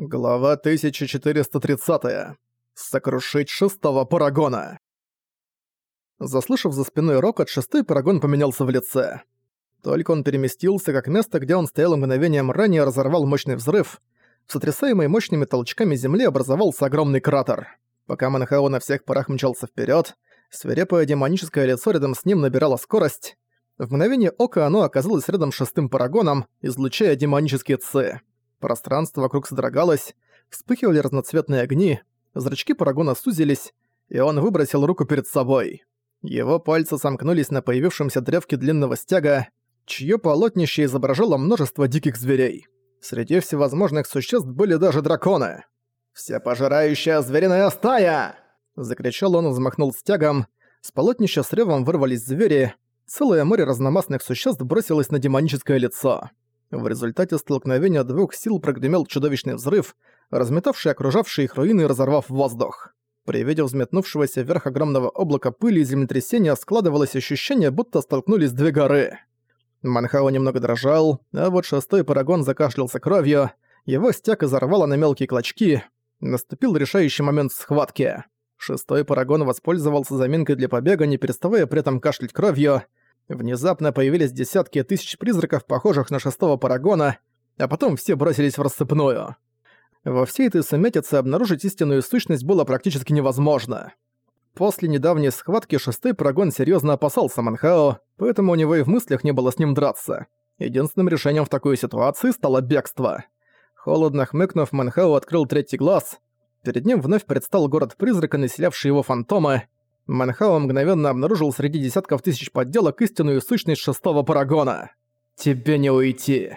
Глава 1430. Сокрушить шестого парагона. Заслышав за спиной рокот, шестой парагон поменялся в лице. Только он переместился, как место, где он стоял мгновением ранее, разорвал мощный взрыв. В сотрясаемой мощными толчками земли образовался огромный кратер. Пока Манхао на всех парах мчался вперед, свирепое демоническое лицо рядом с ним набирало скорость. В мгновение ока оно оказалось рядом с шестым парагоном, излучая демонические ци. Пространство вокруг содрогалось, вспыхивали разноцветные огни, зрачки Парагона сузились, и он выбросил руку перед собой. Его пальцы сомкнулись на появившемся древке длинного стяга, чье полотнище изображало множество диких зверей. Среди всевозможных существ были даже драконы. «Всепожирающая звериная стая!» Закричал он и взмахнул стягом. С полотнища с ревом вырвались звери. Целое море разномастных существ бросилось на демоническое лицо. В результате столкновения двух сил прогремел чудовищный взрыв, разметавший окружавшие их руины и разорвав воздух. При виде взметнувшегося вверх огромного облака пыли и землетрясения складывалось ощущение, будто столкнулись две горы. Манхао немного дрожал, а вот шестой парагон закашлялся кровью, его стяг изорвало на мелкие клочки. Наступил решающий момент схватки. Шестой парагон воспользовался заминкой для побега, не переставая при этом кашлять кровью. Внезапно появились десятки тысяч призраков, похожих на шестого парагона, а потом все бросились в рассыпную. Во всей этой сумятице обнаружить истинную сущность было практически невозможно. После недавней схватки шестой парагон серьезно опасался Манхао, поэтому у него и в мыслях не было с ним драться. Единственным решением в такой ситуации стало бегство. Холодно хмыкнув, Манхао открыл третий глаз. Перед ним вновь предстал город-призрака, населявший его фантомы, Манхао мгновенно обнаружил среди десятков тысяч подделок истинную сущность шестого парагона. «Тебе не уйти!»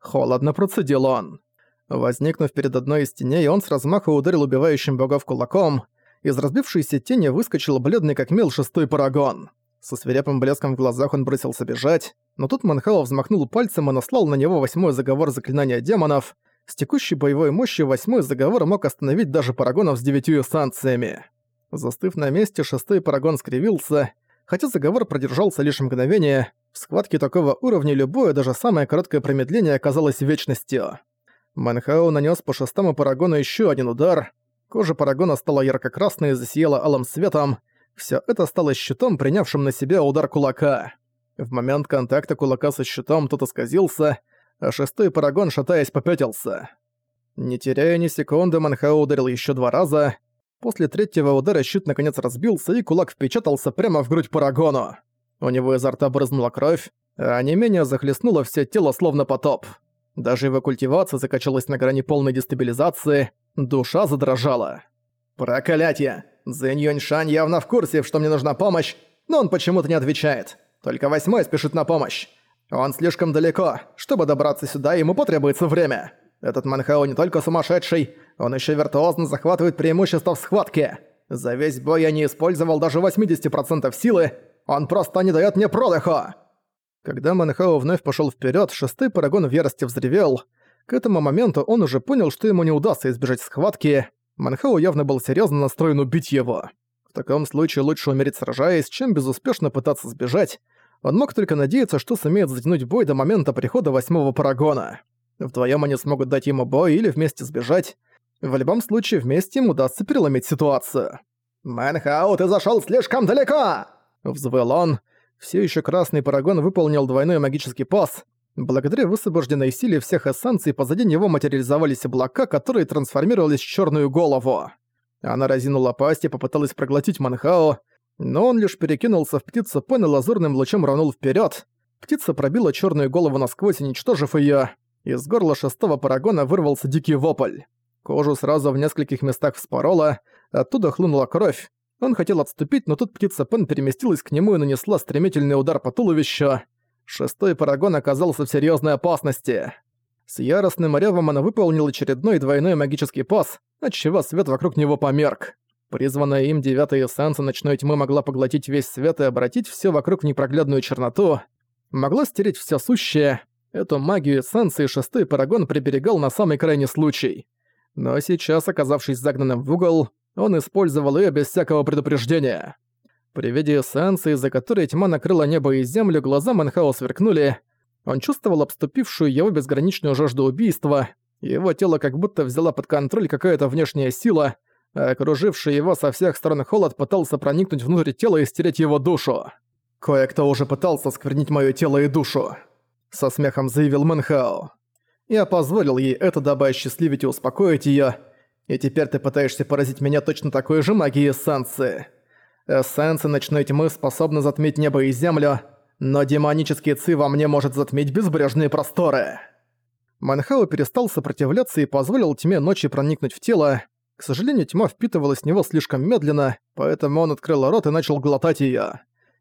Холодно процедил он. Возникнув перед одной из теней, он с размаха ударил убивающим богов кулаком. Из разбившейся тени выскочил бледный как мел шестой парагон. Со свирепым блеском в глазах он бросился бежать, но тут Манхао взмахнул пальцем и наслал на него восьмой заговор заклинания демонов. С текущей боевой мощью восьмой заговор мог остановить даже парагонов с девятью санкциями. Застыв на месте, шестой парагон скривился. Хотя заговор продержался лишь мгновение, в схватке такого уровня любое, даже самое короткое промедление оказалось вечностью. Манхао нанес по шестому парагону еще один удар. Кожа парагона стала ярко-красной и засияла алым светом. Все это стало щитом, принявшим на себя удар кулака. В момент контакта кулака со щитом тот исказился, а шестой парагон, шатаясь, попятился. Не теряя ни секунды, Манхао ударил еще два раза. После третьего удара щит наконец разбился, и кулак впечатался прямо в грудь Парагону. У него изо рта брызнула кровь, а не менее захлестнуло все тело словно потоп. Даже его культивация закачалась на грани полной дестабилизации, душа задрожала. «Проклятье! Зэнь Юньшань явно в курсе, что мне нужна помощь, но он почему-то не отвечает. Только восьмой спешит на помощь. Он слишком далеко. Чтобы добраться сюда, ему потребуется время. Этот Манхао не только сумасшедший, он еще виртуозно захватывает преимущество в схватке. За весь бой я не использовал даже 80% силы, он просто не дает мне продыху!» Когда Манхао вновь пошел вперед, шестой парагон в ярости взревел. К этому моменту он уже понял, что ему не удастся избежать схватки. Манхао явно был серьезно настроен убить его. В таком случае лучше умереть сражаясь, чем безуспешно пытаться сбежать. Он мог только надеяться, что сумеет затянуть бой до момента прихода восьмого парагона. Вдвоем они смогут дать ему бой или вместе сбежать. В любом случае, вместе им удастся переломить ситуацию. «Мэнхау, ты зашел слишком далеко!» Взвыл он. Все еще красный парагон выполнил двойной магический пас. Благодаря высвобожденной силе всех эссенций позади него материализовались облака, которые трансформировались в черную голову. Она разинула пасть и попыталась проглотить Манхао, но он лишь перекинулся в птицу Пен и лазурным лучом рванул вперед. Птица пробила черную голову насквозь, уничтожив ее. Из горла шестого парагона вырвался дикий вопль. Кожу сразу в нескольких местах вспорола, оттуда хлынула кровь. Он хотел отступить, но тут птица Пен переместилась к нему и нанесла стремительный удар по туловищу. Шестой парагон оказался в серьезной опасности. С яростным ревом она выполнила очередной двойной магический пас, отчего свет вокруг него померк. Призванная им девятая эссенция ночной тьмы могла поглотить весь свет и обратить все вокруг в непроглядную черноту. Могла стереть все сущее, Эту магию эссенции шестой парагон приберегал на самый крайний случай. Но сейчас, оказавшись загнанным в угол, он использовал ее без всякого предупреждения. При виде эссенции, за которой тьма накрыла небо и землю, глаза Манхао сверкнули. Он чувствовал обступившую его безграничную жажду убийства. Его тело как будто взяла под контроль какая-то внешняя сила, а окруживший его со всех сторон холод пытался проникнуть внутрь тела и стереть его душу. «Кое-кто уже пытался сквернить моё тело и душу», — со смехом заявил Мэнхао. «Я позволил ей это, дабы осчастливить и успокоить её, и теперь ты пытаешься поразить меня точно такой же магией эссенции. Эссенция ночной тьмы способна затмить небо и землю, но демонический ци во мне может затмить безбрежные просторы». Манхао перестал сопротивляться и позволил тьме ночи проникнуть в тело. К сожалению, тьма впитывалась в него слишком медленно, поэтому он открыл рот и начал глотать её.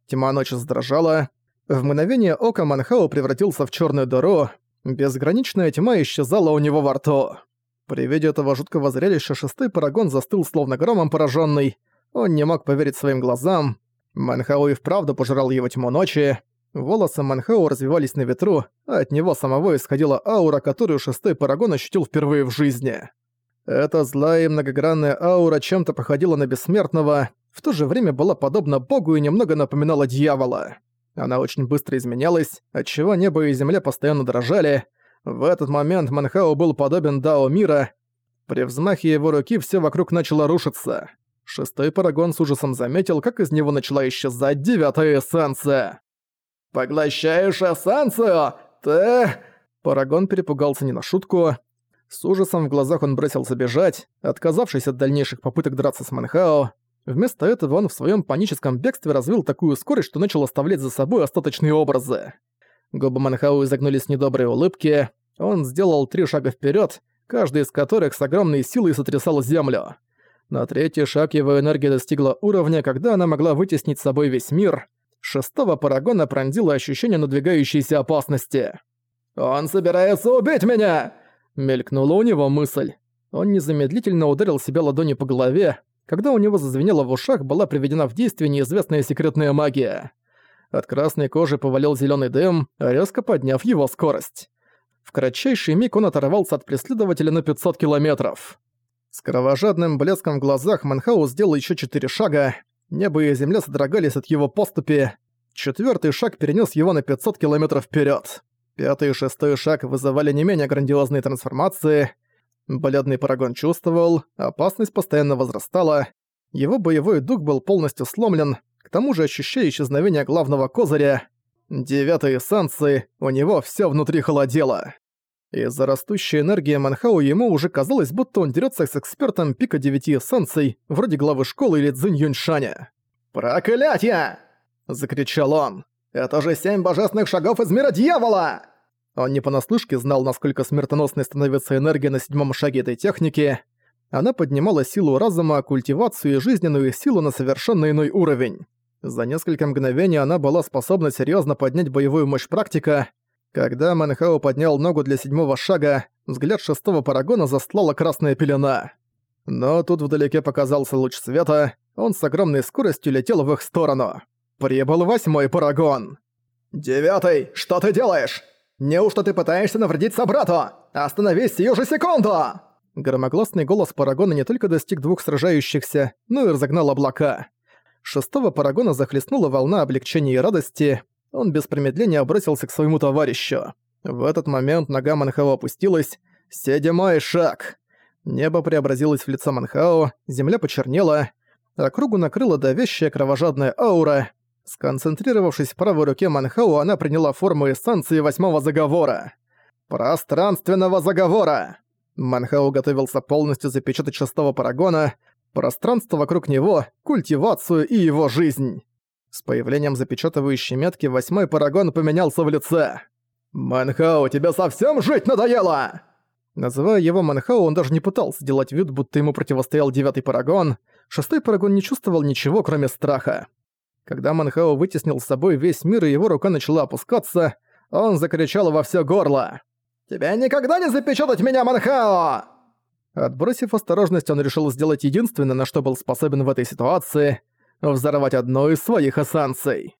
Тьма ночи задрожала. В мгновение ока Манхао превратился в чёрную дыру. Безграничная тьма исчезала у него во рту. При виде этого жуткого зрелища шестой парагон застыл словно громом поражённый. Он не мог поверить своим глазам. Манхао и вправду пожирал его тьму ночи. Волосы Манхао развивались на ветру, а от него самого исходила аура, которую шестой парагон ощутил впервые в жизни. Эта злая и многогранная аура чем-то походила на бессмертного, в то же время была подобна богу и немного напоминала дьявола. Она очень быстро изменялась, отчего небо и земля постоянно дрожали. В этот момент Манхао был подобен Дао мира. При взмахе его руки все вокруг начало рушиться. Шестой парагон с ужасом заметил, как из него начала исчезать девятая эссенция. «Поглощаешь эссенцию? Ты...» Парагон перепугался не на шутку. С ужасом в глазах он бросился бежать, отказавшись от дальнейших попыток драться с Манхао. Вместо этого он в своем паническом бегстве развил такую скорость, что начал оставлять за собой остаточные образы. Губы Манхао изогнулись недобрые улыбки. Он сделал три шага вперед, каждый из которых с огромной силой сотрясал землю. На третий шаг его энергия достигла уровня, когда она могла вытеснить с собой весь мир шестого парагона пронзило ощущение надвигающейся опасности. «Он собирается убить меня!» Мелькнула у него мысль. Он незамедлительно ударил себя ладонью по голове. Когда у него зазвенело в ушах, была приведена в действие неизвестная секретная магия. От красной кожи повалил зеленый дым, резко подняв его скорость. В кратчайший миг он оторвался от преследователя на 500 километров. С кровожадным блеском в глазах Манхау сделал еще четыре шага. Небо и земля содрогались от его поступи. Четвертый шаг перенес его на 500 километров вперед. Пятый и шестой шаг вызывали не менее грандиозные трансформации. Бледный парагон чувствовал, опасность постоянно возрастала. Его боевой дух был полностью сломлен, к тому же ощущая исчезновение главного козыря. Девятой эссенции, у него все внутри холодело. Из-за растущей энергии Манхау ему уже казалось, будто он дерется с экспертом пика девяти эссенций, вроде главы школы или Цзинь Юньшаня. «Проклятье!» – закричал он. «Это же семь божественных шагов из мира дьявола!» Он не понаслышке знал, насколько смертоносной становится энергия на седьмом шаге этой техники. Она поднимала силу разума, культивацию и жизненную силу на совершенно иной уровень. За несколько мгновений она была способна серьезно поднять боевую мощь практика, когда Манхао поднял ногу для седьмого шага, взгляд шестого парагона застлала красная пелена. Но тут вдалеке показался луч света, он с огромной скоростью летел в их сторону. Прибыл восьмой парагон. «Девятый, что ты делаешь? Неужто ты пытаешься навредить собрату? Остановись сию же секунду!» Громогласный голос Парагона не только достиг двух сражающихся, но и разогнал облака. Шестого Парагона захлестнула волна облегчения и радости, он без промедления бросился к своему товарищу. В этот момент нога Манхао опустилась. «Седьмой шаг!» Небо преобразилось в лицо Манхао, земля почернела, округу накрыла давящая кровожадная аура. Сконцентрировавшись в правой руке Манхао, она приняла форму эссенции восьмого заговора. «Пространственного заговора!» Манхао готовился полностью запечатать шестого парагона, пространство вокруг него, культивацию и его жизнь. С появлением запечатывающей метки восьмой парагон поменялся в лице. «Манхау, тебе совсем жить надоело!» Называя его Манхау, он даже не пытался делать вид, будто ему противостоял девятый парагон. Шестой парагон не чувствовал ничего, кроме страха. Когда Манхау вытеснил с собой весь мир и его рука начала опускаться, он закричал во всё горло. «Тебя никогда не запечатать меня, Манхао!» Отбросив осторожность, он решил сделать единственное, на что был способен в этой ситуации — взорвать одну из своих эссенций.